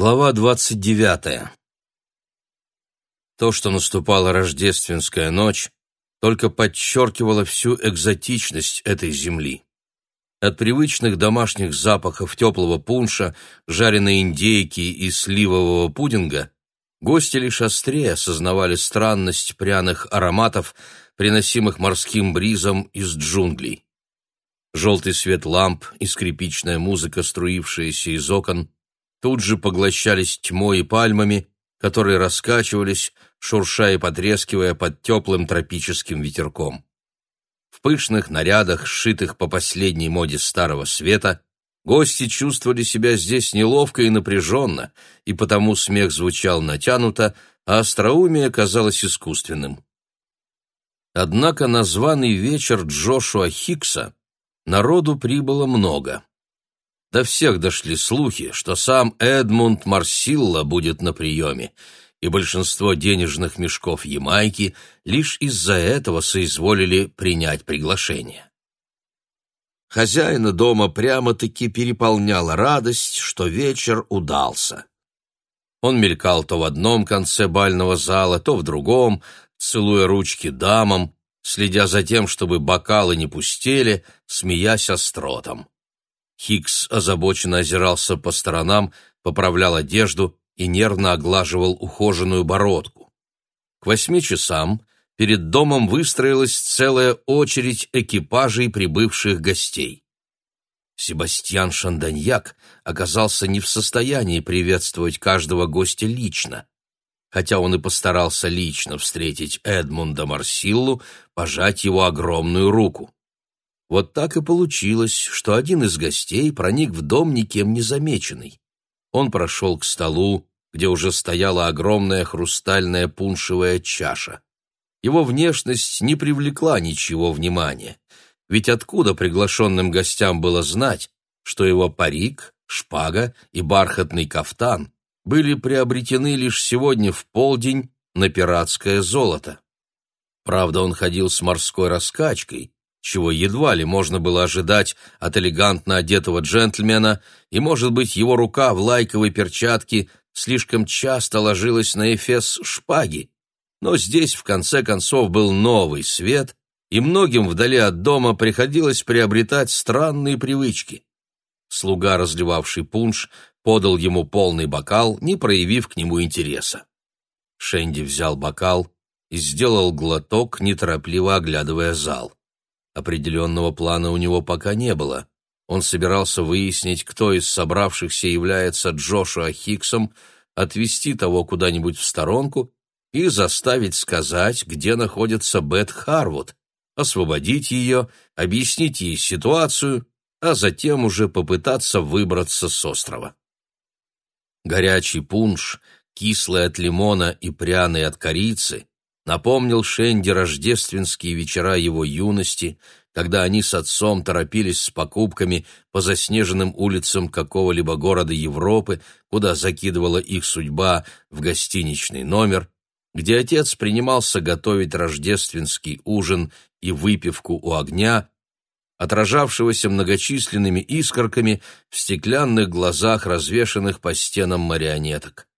Глава двадцать девятая. То, что наступала рождественская ночь, только подчеркивало всю экзотичность этой земли. От привычных домашних запахов теплого пунша, жареной индейки и сливового пудинга гости лишь острее осознавали странность пряных ароматов, приносимых морским бризом из джунглей. Желтый свет ламп и скрипичная музыка, струившаяся из окон, тут же поглощались тьмой и пальмами, которые раскачивались, шурша и потрескивая под теплым тропическим ветерком. В пышных нарядах, сшитых по последней моде Старого Света, гости чувствовали себя здесь неловко и напряженно, и потому смех звучал натянуто, а остроумие казалось искусственным. Однако на званый вечер Джошуа Хикса народу прибыло много. До всех дошли слухи, что сам Эдмунд Марсилла будет на приеме, и большинство денежных мешков Ямайки лишь из-за этого соизволили принять приглашение. Хозяина дома прямо-таки переполняла радость, что вечер удался. Он мелькал то в одном конце бального зала, то в другом, целуя ручки дамам, следя за тем, чтобы бокалы не пустели, смеясь остротом. Хикс озабоченно озирался по сторонам, поправлял одежду и нервно оглаживал ухоженную бородку. К восьми часам перед домом выстроилась целая очередь экипажей прибывших гостей. Себастьян Шанданьяк оказался не в состоянии приветствовать каждого гостя лично. Хотя он и постарался лично встретить Эдмунда Марсиллу, пожать его огромную руку. Вот так и получилось, что один из гостей проник в дом никем не замеченный. Он прошел к столу, где уже стояла огромная хрустальная пуншевая чаша. Его внешность не привлекла ничего внимания. Ведь откуда приглашенным гостям было знать, что его парик, шпага и бархатный кафтан были приобретены лишь сегодня в полдень на пиратское золото? Правда, он ходил с морской раскачкой, чего едва ли можно было ожидать от элегантно одетого джентльмена, и, может быть, его рука в лайковой перчатке слишком часто ложилась на эфес шпаги. Но здесь, в конце концов, был новый свет, и многим вдали от дома приходилось приобретать странные привычки. Слуга, разливавший пунш, подал ему полный бокал, не проявив к нему интереса. Шенди взял бокал и сделал глоток, неторопливо оглядывая зал. Определенного плана у него пока не было. Он собирался выяснить, кто из собравшихся является Джошуа Хиксом, отвести того куда-нибудь в сторонку и заставить сказать, где находится Бет Харвуд, освободить ее, объяснить ей ситуацию, а затем уже попытаться выбраться с острова. Горячий пунш, кислый от лимона и пряный от корицы, напомнил Шенди рождественские вечера его юности, когда они с отцом торопились с покупками по заснеженным улицам какого-либо города Европы, куда закидывала их судьба в гостиничный номер, где отец принимался готовить рождественский ужин и выпивку у огня, отражавшегося многочисленными искорками в стеклянных глазах, развешанных по стенам марионеток.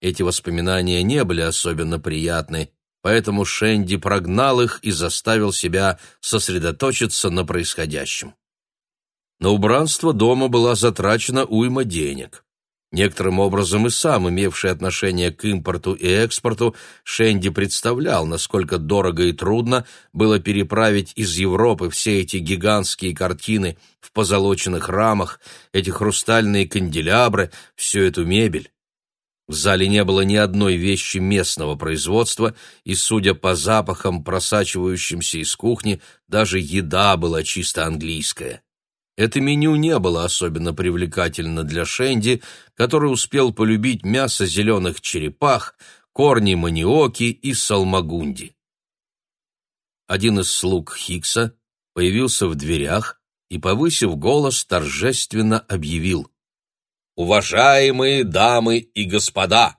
Эти воспоминания не были особенно приятны, поэтому Шенди прогнал их и заставил себя сосредоточиться на происходящем. На убранство дома была затрачена уйма денег. Некоторым образом и сам, имевший отношение к импорту и экспорту, Шенди представлял, насколько дорого и трудно было переправить из Европы все эти гигантские картины в позолоченных рамах, эти хрустальные канделябры, всю эту мебель. В зале не было ни одной вещи местного производства, и, судя по запахам, просачивающимся из кухни, даже еда была чисто английская. Это меню не было особенно привлекательно для Шенди, который успел полюбить мясо зеленых черепах, корни маниоки и салмагунди. Один из слуг Хикса появился в дверях и, повысив голос, торжественно объявил — Уважаемые дамы и господа,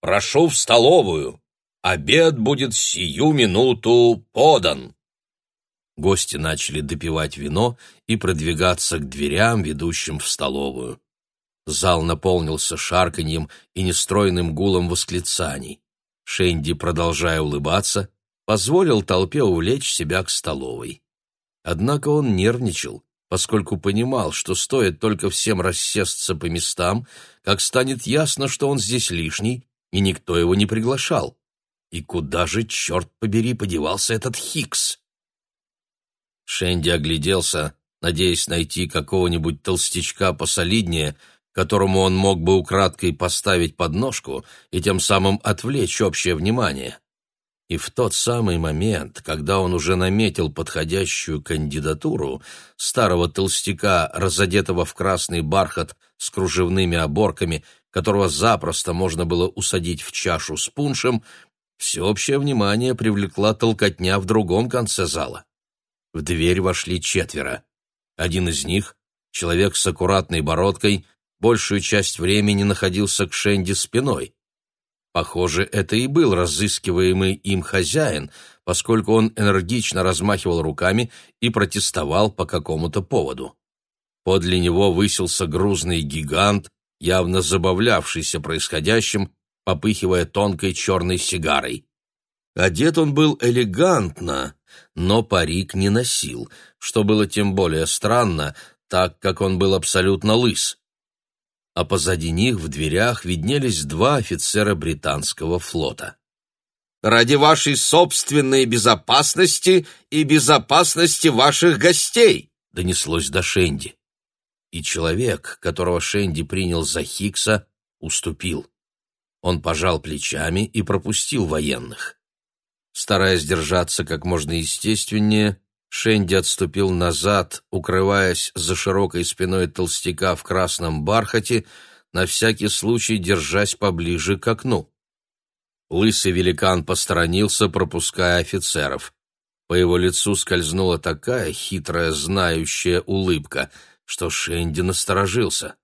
прошу в столовую. Обед будет сию минуту подан. Гости начали допивать вино и продвигаться к дверям, ведущим в столовую. Зал наполнился шарканьем и нестройным гулом восклицаний. Шенди, продолжая улыбаться, позволил толпе увлечь себя к столовой. Однако он нервничал, поскольку понимал, что стоит только всем рассесться по местам, как станет ясно, что он здесь лишний, и никто его не приглашал. И куда же, черт побери, подевался этот Хикс? Шенди огляделся, надеясь найти какого-нибудь толстячка посолиднее, которому он мог бы украдкой поставить подножку и тем самым отвлечь общее внимание. И в тот самый момент, когда он уже наметил подходящую кандидатуру, старого толстяка, разодетого в красный бархат с кружевными оборками, которого запросто можно было усадить в чашу с пуншем, всеобщее внимание привлекла толкотня в другом конце зала. В дверь вошли четверо. Один из них, человек с аккуратной бородкой, большую часть времени находился к Шенди спиной. Похоже, это и был разыскиваемый им хозяин, поскольку он энергично размахивал руками и протестовал по какому-то поводу. Подле него высился грузный гигант, явно забавлявшийся происходящим, попыхивая тонкой черной сигарой. Одет он был элегантно, но парик не носил, что было тем более странно, так как он был абсолютно лыс а позади них в дверях виднелись два офицера британского флота. «Ради вашей собственной безопасности и безопасности ваших гостей!» — донеслось до Шенди. И человек, которого Шенди принял за Хикса, уступил. Он пожал плечами и пропустил военных. Стараясь держаться как можно естественнее, Шенди отступил назад, укрываясь за широкой спиной толстяка в красном бархате, на всякий случай держась поближе к окну. Лысый великан посторонился, пропуская офицеров. По его лицу скользнула такая хитрая, знающая улыбка, что Шенди насторожился.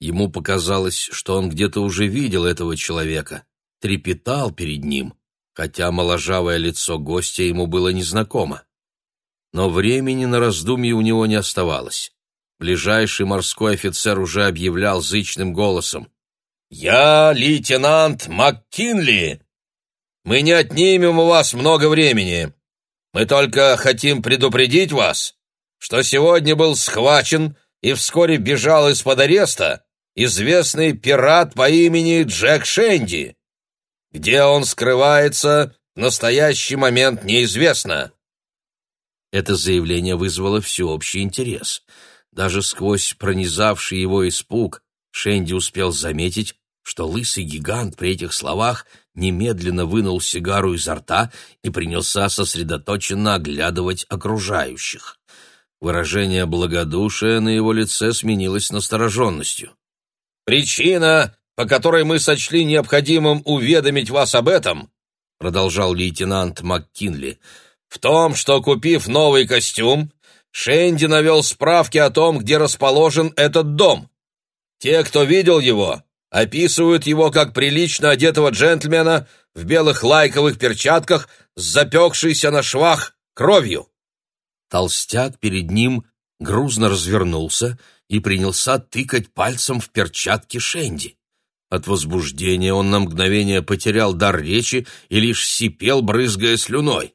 Ему показалось, что он где-то уже видел этого человека, трепетал перед ним, хотя моложавое лицо гостя ему было незнакомо но времени на раздумье у него не оставалось. Ближайший морской офицер уже объявлял зычным голосом. «Я лейтенант МакКинли. Мы не отнимем у вас много времени. Мы только хотим предупредить вас, что сегодня был схвачен и вскоре бежал из-под ареста известный пират по имени Джек Шенди. Где он скрывается, в настоящий момент неизвестно. Это заявление вызвало всеобщий интерес. Даже сквозь пронизавший его испуг Шенди успел заметить, что лысый гигант при этих словах немедленно вынул сигару изо рта и принялся сосредоточенно оглядывать окружающих. Выражение благодушия на его лице сменилось настороженностью. «Причина, по которой мы сочли необходимым уведомить вас об этом», продолжал лейтенант МакКинли, — в том, что, купив новый костюм, Шенди навел справки о том, где расположен этот дом. Те, кто видел его, описывают его как прилично одетого джентльмена в белых лайковых перчатках с запекшейся на швах кровью. Толстяк перед ним грузно развернулся и принялся тыкать пальцем в перчатки Шенди. От возбуждения он на мгновение потерял дар речи и лишь сипел, брызгая слюной.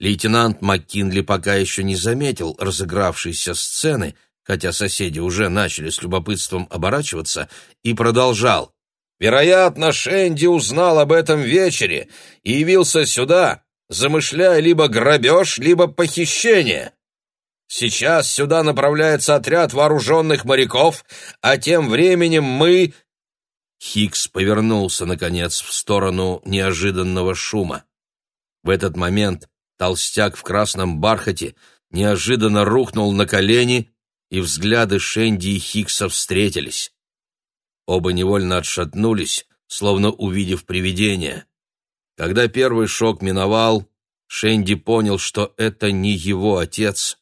Лейтенант МакКинли пока еще не заметил разыгравшейся сцены, хотя соседи уже начали с любопытством оборачиваться, и продолжал. «Вероятно, Шенди узнал об этом вечере и явился сюда, замышляя либо грабеж, либо похищение. Сейчас сюда направляется отряд вооруженных моряков, а тем временем мы...» Хикс повернулся, наконец, в сторону неожиданного шума. В этот момент Толстяк в красном бархате неожиданно рухнул на колени, и взгляды Шенди и Хикса встретились. Оба невольно отшатнулись, словно увидев привидение. Когда первый шок миновал, Шенди понял, что это не его отец,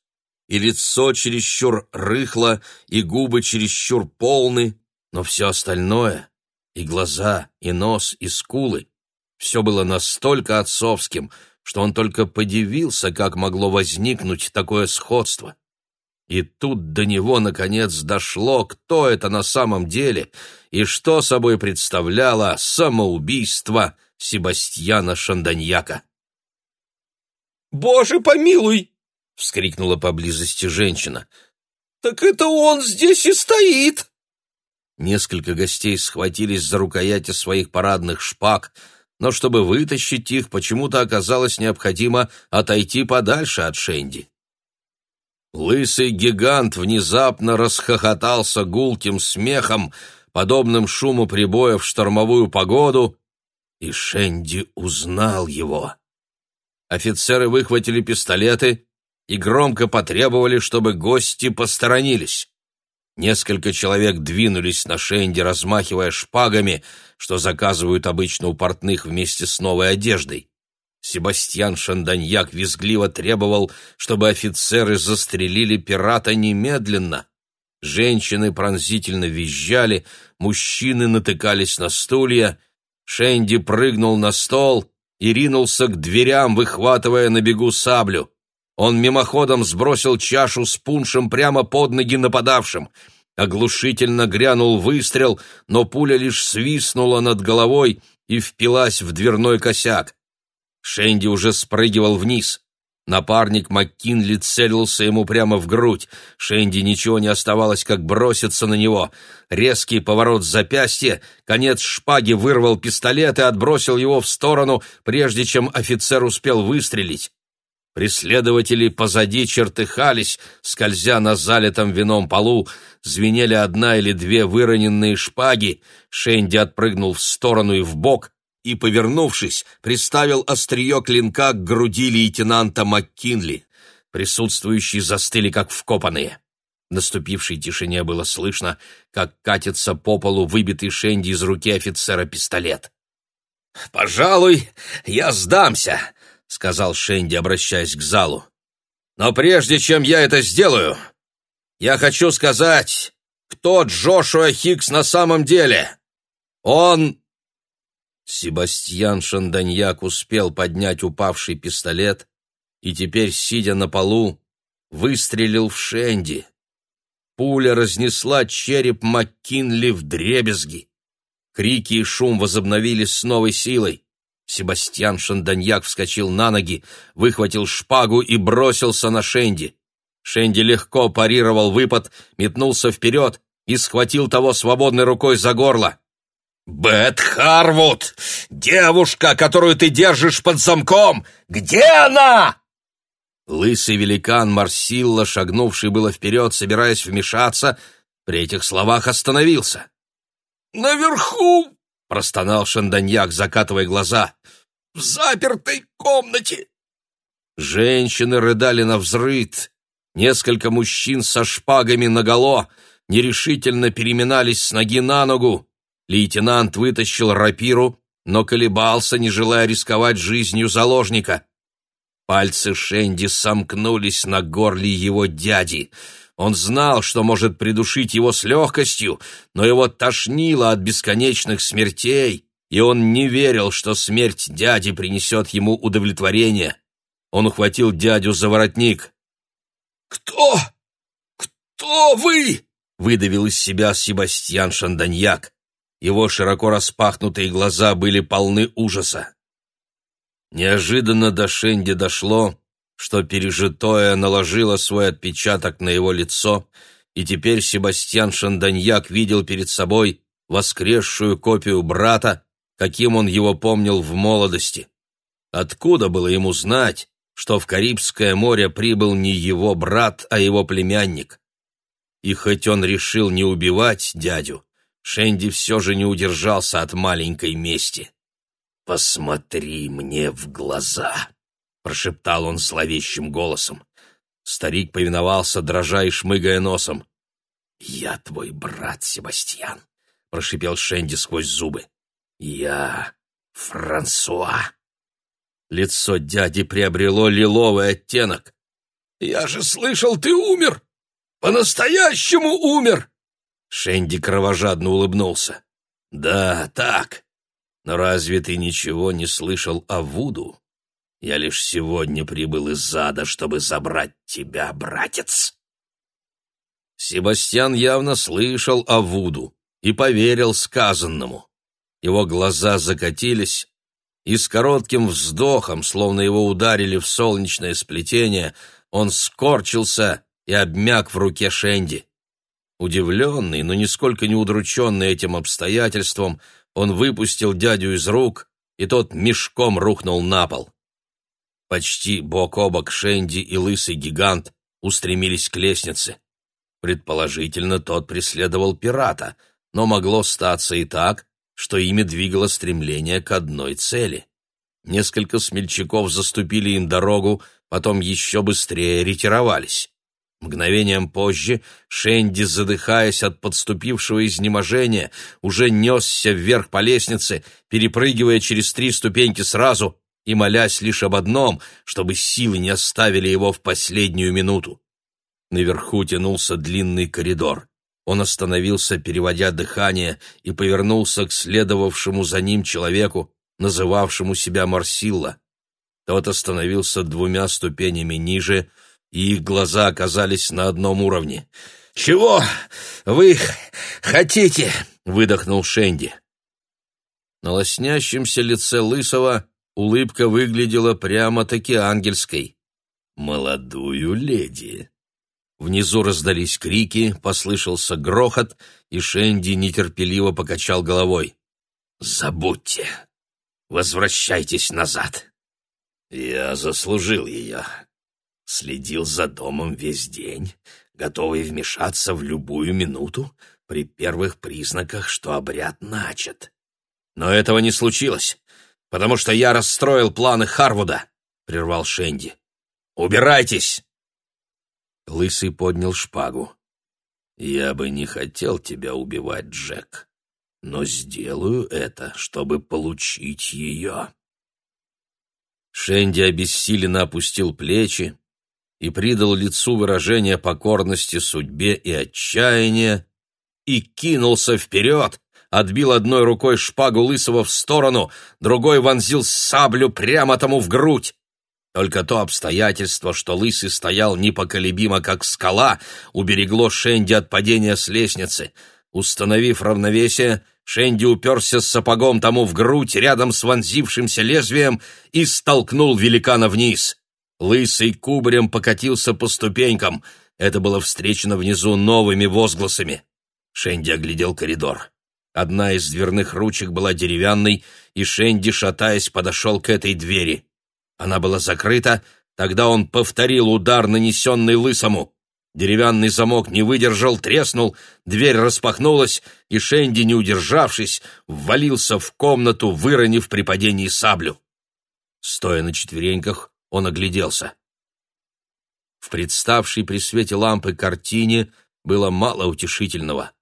и лицо чересчур рыхло, и губы чересчур полны, но все остальное — и глаза, и нос, и скулы — все было настолько отцовским — что он только подивился, как могло возникнуть такое сходство. И тут до него, наконец, дошло, кто это на самом деле и что собой представляло самоубийство Себастьяна Шанданьяка. «Боже помилуй!» — вскрикнула поблизости женщина. «Так это он здесь и стоит!» Несколько гостей схватились за рукояти своих парадных шпаг, но чтобы вытащить их, почему-то оказалось необходимо отойти подальше от Шенди. Лысый гигант внезапно расхохотался гулким смехом, подобным шуму прибоя в штормовую погоду, и Шенди узнал его. Офицеры выхватили пистолеты и громко потребовали, чтобы гости посторонились. Несколько человек двинулись на Шенди, размахивая шпагами, что заказывают обычно у портных вместе с новой одеждой. Себастьян Шанданьяк визгливо требовал, чтобы офицеры застрелили пирата немедленно. Женщины пронзительно визжали, мужчины натыкались на стулья. Шенди прыгнул на стол и ринулся к дверям, выхватывая на бегу саблю. Он мимоходом сбросил чашу с пуншем прямо под ноги нападавшим. Оглушительно грянул выстрел, но пуля лишь свистнула над головой и впилась в дверной косяк. Шенди уже спрыгивал вниз. Напарник МакКинли целился ему прямо в грудь. Шенди ничего не оставалось, как броситься на него. Резкий поворот запястья, конец шпаги вырвал пистолет и отбросил его в сторону, прежде чем офицер успел выстрелить. Преследователи позади чертыхались, скользя на залитом вином полу, звенели одна или две выроненные шпаги. Шенди отпрыгнул в сторону и в бок, и, повернувшись, приставил острие клинка к груди лейтенанта МакКинли. Присутствующие застыли, как вкопанные. В наступившей тишине было слышно, как катится по полу выбитый Шенди из руки офицера пистолет. «Пожалуй, я сдамся», — сказал Шенди, обращаясь к залу. «Но прежде чем я это сделаю, я хочу сказать, кто Джошуа Хикс на самом деле. Он Себастьян Шанданьяк успел поднять упавший пистолет и теперь, сидя на полу, выстрелил в Шенди. Пуля разнесла череп Маккинли в дребезги. Крики и шум возобновились с новой силой. Себастьян Шанданьяк вскочил на ноги, выхватил шпагу и бросился на Шенди. Шенди легко парировал выпад, метнулся вперед и схватил того свободной рукой за горло. «Бет Харвуд! Девушка, которую ты держишь под замком! Где она?» Лысый великан Марсилла, шагнувший было вперед, собираясь вмешаться, при этих словах остановился. «Наверху!» — простонал Шанданьяк, закатывая глаза. «В запертой комнате!» Женщины рыдали на взрыд. Несколько мужчин со шпагами наголо нерешительно переминались с ноги на ногу. Лейтенант вытащил рапиру, но колебался, не желая рисковать жизнью заложника. Пальцы Шенди сомкнулись на горле его дяди. Он знал, что может придушить его с легкостью, но его тошнило от бесконечных смертей, и он не верил, что смерть дяди принесет ему удовлетворение. Он ухватил дядю за воротник. «Кто? Кто вы?» — выдавил из себя Себастьян Шанданьяк. Его широко распахнутые глаза были полны ужаса. Неожиданно до Шенди дошло, что пережитое наложило свой отпечаток на его лицо, и теперь Себастьян Шанданьяк видел перед собой воскресшую копию брата, каким он его помнил в молодости. Откуда было ему знать, что в Карибское море прибыл не его брат, а его племянник? И хоть он решил не убивать дядю, Шенди все же не удержался от маленькой мести. «Посмотри мне в глаза!» — прошептал он зловещим голосом. Старик повиновался, дрожа и шмыгая носом. «Я твой брат, Себастьян!» — прошипел Шенди сквозь зубы. «Я Франсуа!» Лицо дяди приобрело лиловый оттенок. «Я же слышал, ты умер! По-настоящему умер!» Шенди кровожадно улыбнулся. «Да, так. Но разве ты ничего не слышал о Вуду? Я лишь сегодня прибыл из ада, чтобы забрать тебя, братец!» Себастьян явно слышал о Вуду и поверил сказанному. Его глаза закатились, и с коротким вздохом, словно его ударили в солнечное сплетение, он скорчился и обмяк в руке Шенди. Удивленный, но нисколько не удрученный этим обстоятельством, он выпустил дядю из рук, и тот мешком рухнул на пол. Почти бок о бок Шенди и лысый гигант устремились к лестнице. Предположительно, тот преследовал пирата, но могло статься и так, что ими двигало стремление к одной цели. Несколько смельчаков заступили им дорогу, потом еще быстрее ретировались. Мгновением позже Шенди, задыхаясь от подступившего изнеможения, уже несся вверх по лестнице, перепрыгивая через три ступеньки сразу и молясь лишь об одном, чтобы силы не оставили его в последнюю минуту. Наверху тянулся длинный коридор. Он остановился, переводя дыхание, и повернулся к следовавшему за ним человеку, называвшему себя Марсилла. Тот остановился двумя ступенями ниже, и их глаза оказались на одном уровне. «Чего вы хотите?» — выдохнул Шенди. На лоснящемся лице Лысого улыбка выглядела прямо-таки ангельской. «Молодую леди», Внизу раздались крики, послышался грохот, и Шенди нетерпеливо покачал головой. «Забудьте! Возвращайтесь назад!» «Я заслужил ее. Следил за домом весь день, готовый вмешаться в любую минуту при первых признаках, что обряд начат. Но этого не случилось, потому что я расстроил планы Харвуда», — прервал Шенди. «Убирайтесь!» Лысый поднял шпагу. «Я бы не хотел тебя убивать, Джек, но сделаю это, чтобы получить ее». Шенди обессиленно опустил плечи и придал лицу выражение покорности судьбе и отчаяния и кинулся вперед, отбил одной рукой шпагу Лысого в сторону, другой вонзил саблю прямо тому в грудь. Только то обстоятельство, что Лысый стоял непоколебимо, как скала, уберегло Шенди от падения с лестницы. Установив равновесие, Шенди уперся с сапогом тому в грудь рядом с вонзившимся лезвием и столкнул великана вниз. Лысый кубарем покатился по ступенькам. Это было встречено внизу новыми возгласами. Шенди оглядел коридор. Одна из дверных ручек была деревянной, и Шенди, шатаясь, подошел к этой двери. Она была закрыта, тогда он повторил удар, нанесенный лысому. Деревянный замок не выдержал, треснул, дверь распахнулась, и Шенди, не удержавшись, ввалился в комнату, выронив при падении саблю. Стоя на четвереньках, он огляделся. В представшей при свете лампы картине было мало утешительного.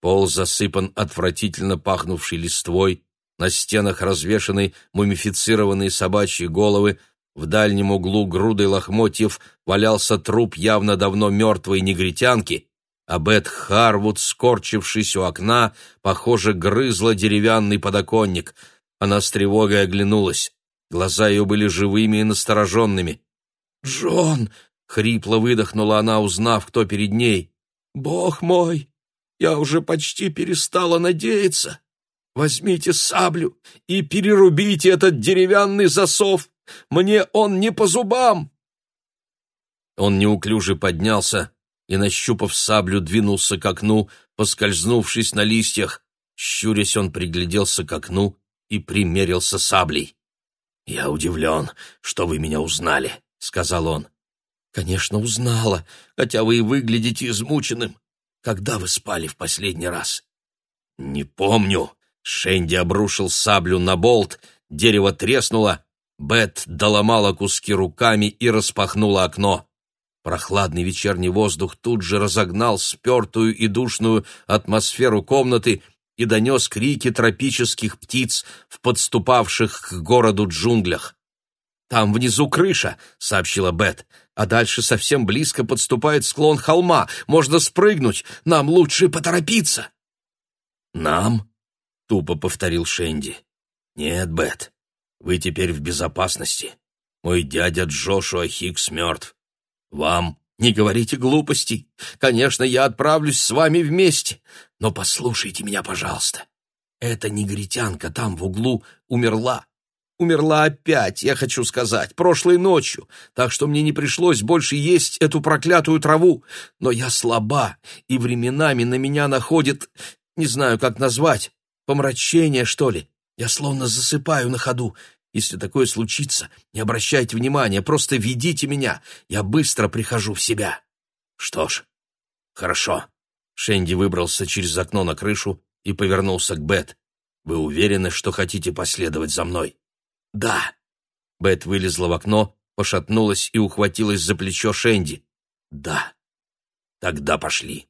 Пол засыпан отвратительно пахнувшей листвой, на стенах развешаны мумифицированные собачьи головы, в дальнем углу грудой лохмотьев валялся труп явно давно мертвой негритянки, а Бет Харвуд, скорчившись у окна, похоже, грызла деревянный подоконник. Она с тревогой оглянулась. Глаза ее были живыми и настороженными. «Джон!» — хрипло выдохнула она, узнав, кто перед ней. «Бог мой! Я уже почти перестала надеяться!» Возьмите саблю и перерубите этот деревянный засов. Мне он не по зубам!» Он неуклюже поднялся и, нащупав саблю, двинулся к окну, поскользнувшись на листьях. Щурясь, он пригляделся к окну и примерился саблей. «Я удивлен, что вы меня узнали», — сказал он. «Конечно, узнала, хотя вы и выглядите измученным. Когда вы спали в последний раз?» «Не помню», Шенди обрушил саблю на болт, дерево треснуло, Бет доломала куски руками и распахнула окно. Прохладный вечерний воздух тут же разогнал спертую и душную атмосферу комнаты и донес крики тропических птиц в подступавших к городу джунглях. «Там внизу крыша», — сообщила Бет, «а дальше совсем близко подступает склон холма. Можно спрыгнуть. Нам лучше поторопиться». «Нам?» — тупо повторил Шенди. «Нет, Бет, вы теперь в безопасности. Мой дядя Джошуа Хикс мертв. Вам Не говорите глупостей. Конечно, я отправлюсь с вами вместе. Но послушайте меня, пожалуйста. Эта негритянка там в углу умерла. Умерла опять, я хочу сказать, прошлой ночью, так что мне не пришлось больше есть эту проклятую траву. Но я слаба, и временами на меня находит, не знаю, как назвать, помрачение, что ли. Я словно засыпаю на ходу. Если такое случится, не обращайте внимания, просто ведите меня. Я быстро прихожу в себя. Что ж, хорошо. Шенди выбрался через окно на крышу и повернулся к Бет. Вы уверены, что хотите последовать за мной? «Да». Бет вылезла в окно, пошатнулась и ухватилась за плечо Шенди. «Да». «Тогда пошли».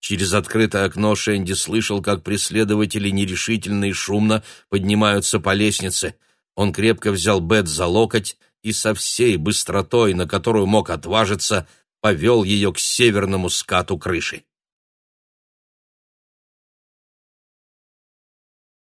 Через открытое окно Шенди слышал, как преследователи нерешительно и шумно поднимаются по лестнице. Он крепко взял Бет за локоть и со всей быстротой, на которую мог отважиться, повел ее к северному скату крыши.